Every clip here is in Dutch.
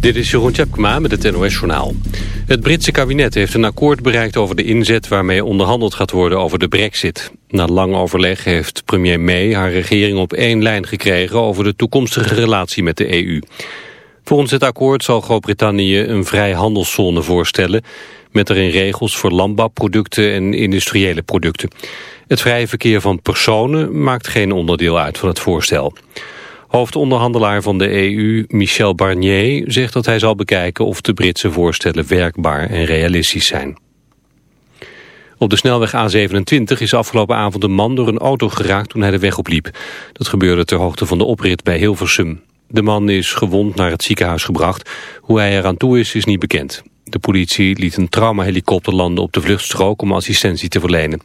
Dit is Jeroen Tjepkema met het NOS Journaal. Het Britse kabinet heeft een akkoord bereikt over de inzet... waarmee onderhandeld gaat worden over de brexit. Na lang overleg heeft premier May haar regering op één lijn gekregen... over de toekomstige relatie met de EU. Volgens het akkoord zal Groot-Brittannië een vrij handelszone voorstellen... met erin regels voor landbouwproducten en industriële producten. Het vrije verkeer van personen maakt geen onderdeel uit van het voorstel. Hoofdonderhandelaar van de EU, Michel Barnier, zegt dat hij zal bekijken of de Britse voorstellen werkbaar en realistisch zijn. Op de snelweg A27 is afgelopen avond een man door een auto geraakt toen hij de weg opliep. Dat gebeurde ter hoogte van de oprit bij Hilversum. De man is gewond naar het ziekenhuis gebracht. Hoe hij eraan toe is, is niet bekend. De politie liet een traumahelikopter landen op de vluchtstrook om assistentie te verlenen.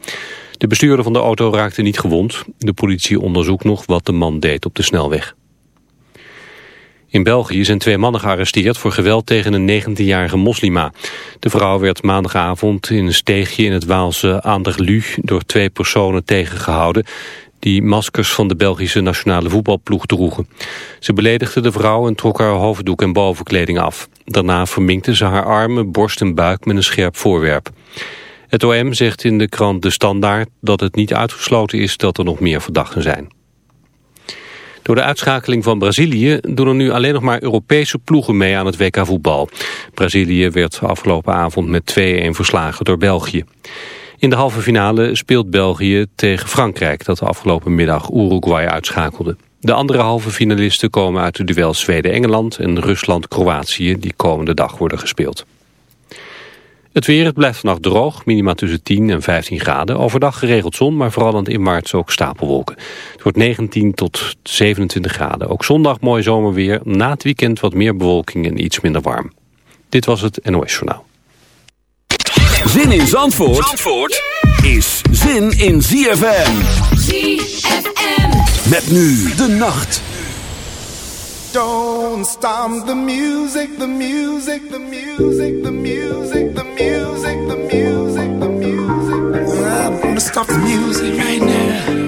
De bestuurder van de auto raakte niet gewond. De politie onderzoekt nog wat de man deed op de snelweg. In België zijn twee mannen gearresteerd voor geweld tegen een 19-jarige moslima. De vrouw werd maandagavond in een steegje in het Waalse Anderlu door twee personen tegengehouden die maskers van de Belgische nationale voetbalploeg droegen. Ze beledigden de vrouw en trok haar hoofddoek en bovenkleding af. Daarna verminkte ze haar armen, borst en buik met een scherp voorwerp. Het OM zegt in de krant De Standaard dat het niet uitgesloten is dat er nog meer verdachten zijn. Door de uitschakeling van Brazilië doen er nu alleen nog maar Europese ploegen mee aan het WK voetbal. Brazilië werd afgelopen avond met 2-1 verslagen door België. In de halve finale speelt België tegen Frankrijk dat afgelopen middag Uruguay uitschakelde. De andere halve finalisten komen uit de duel Zweden-Engeland en Rusland-Kroatië die komende dag worden gespeeld. Het weer, het blijft vannacht droog, minima tussen 10 en 15 graden. Overdag geregeld zon, maar vooral in maart ook stapelwolken. Het wordt 19 tot 27 graden. Ook zondag mooi zomerweer, na het weekend wat meer bewolking en iets minder warm. Dit was het NOS Journaal. Zin in Zandvoort, Zandvoort is zin in ZFM. ZFM. Met nu de nacht. Don't stop the music, the music, the music, the music, the music, the music, the music. I'm gonna stop the music right now.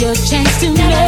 your chance to know.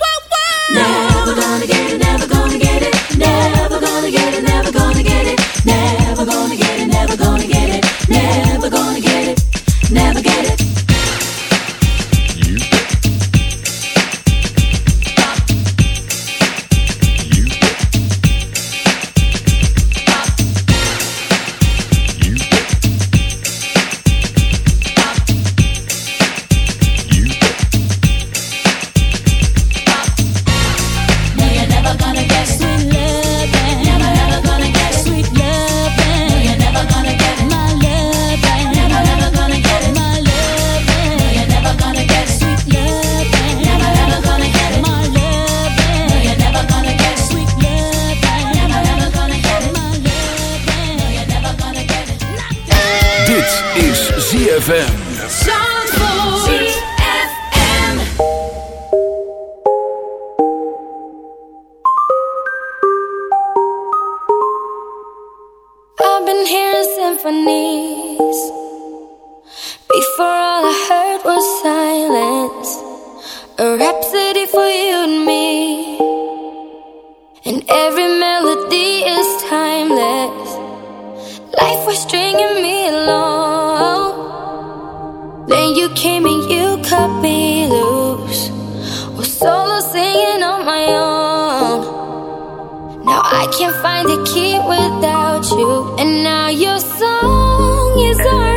can't find a key without you, and now your song is ours.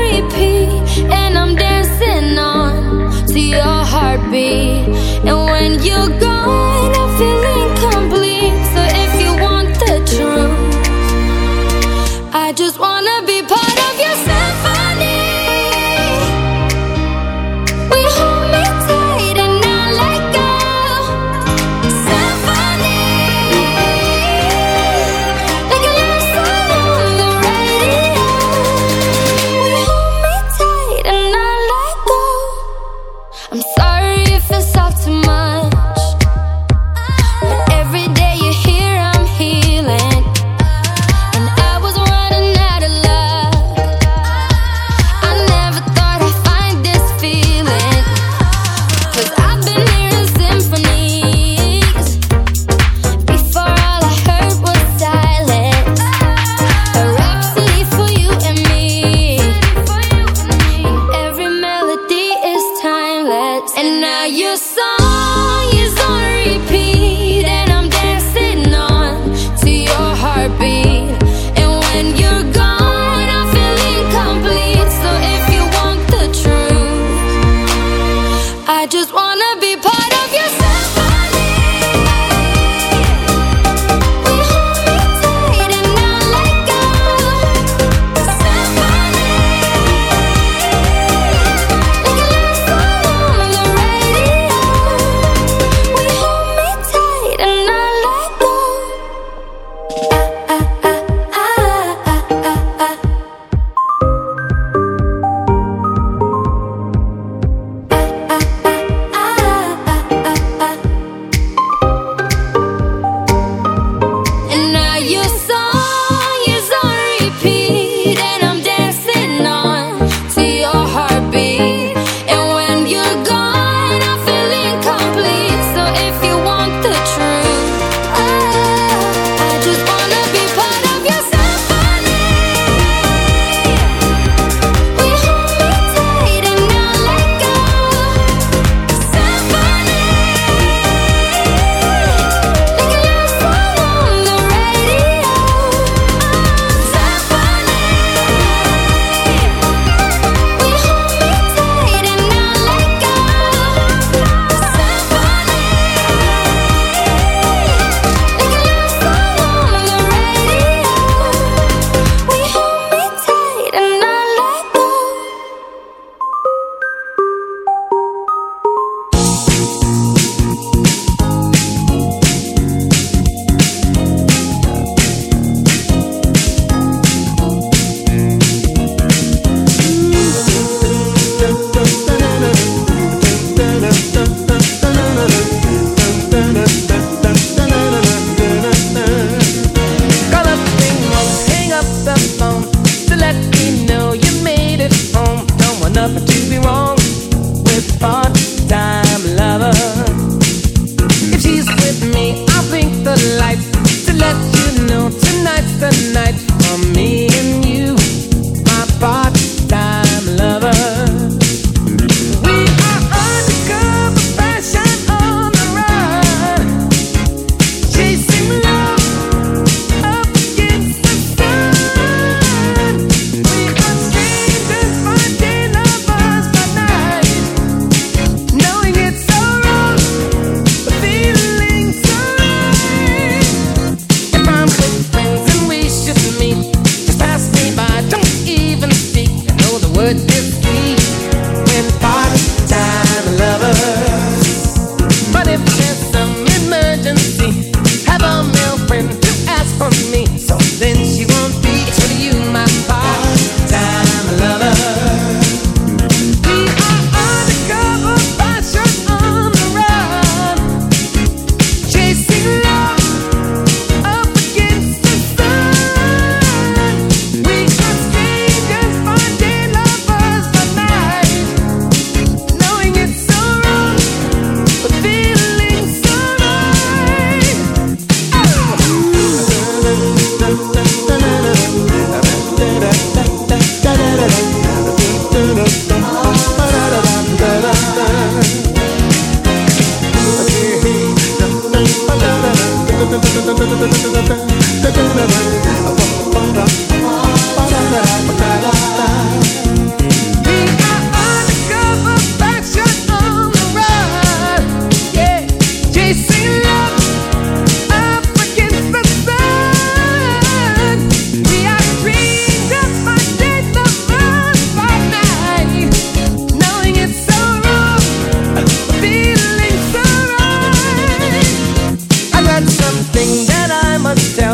something that I must tell.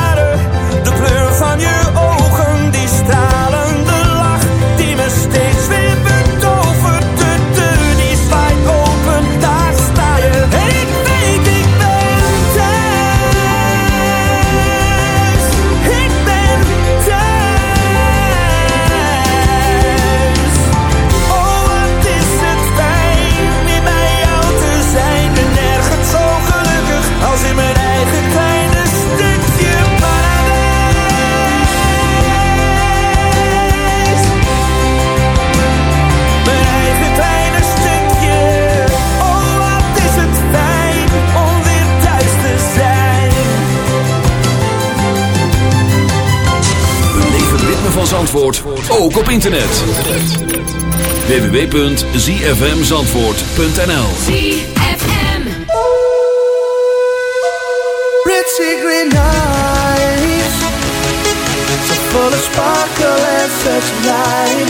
Zandvoort, ook op internet. www.zfmzandvoort.nl ZFM. Pretty green eyes So full of sparkle and such light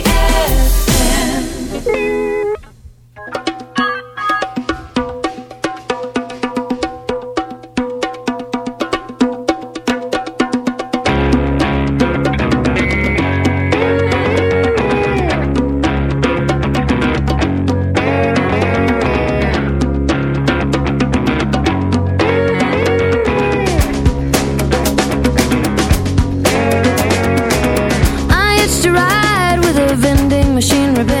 used to ride with a vending machine rebellion.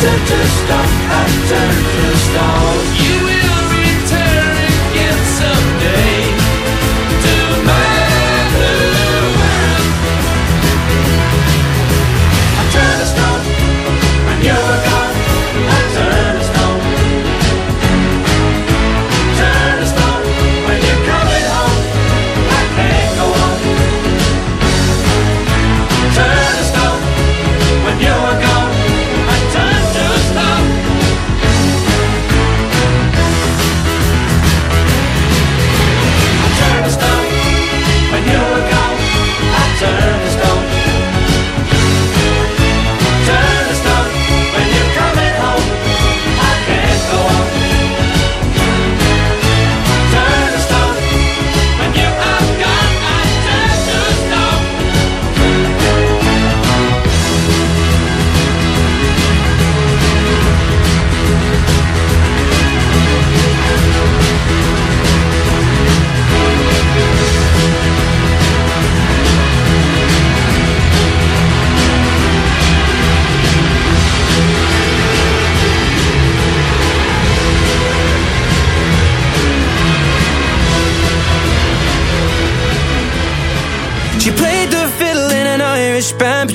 Turn to stone, I turn to stone. You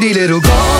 pretty little Galway